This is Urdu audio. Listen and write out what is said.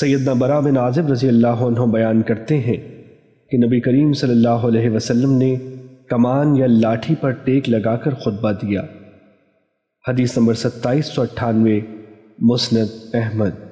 سیدنا برا بن عازب رضی اللہ عنہ بیان کرتے ہیں کہ نبی کریم صلی اللہ علیہ وسلم نے کمان یا لاٹھی پر ٹیک لگا کر خطبہ دیا۔ حدیث نمبر ستائیس سو اٹھانوے، مسند احمد۔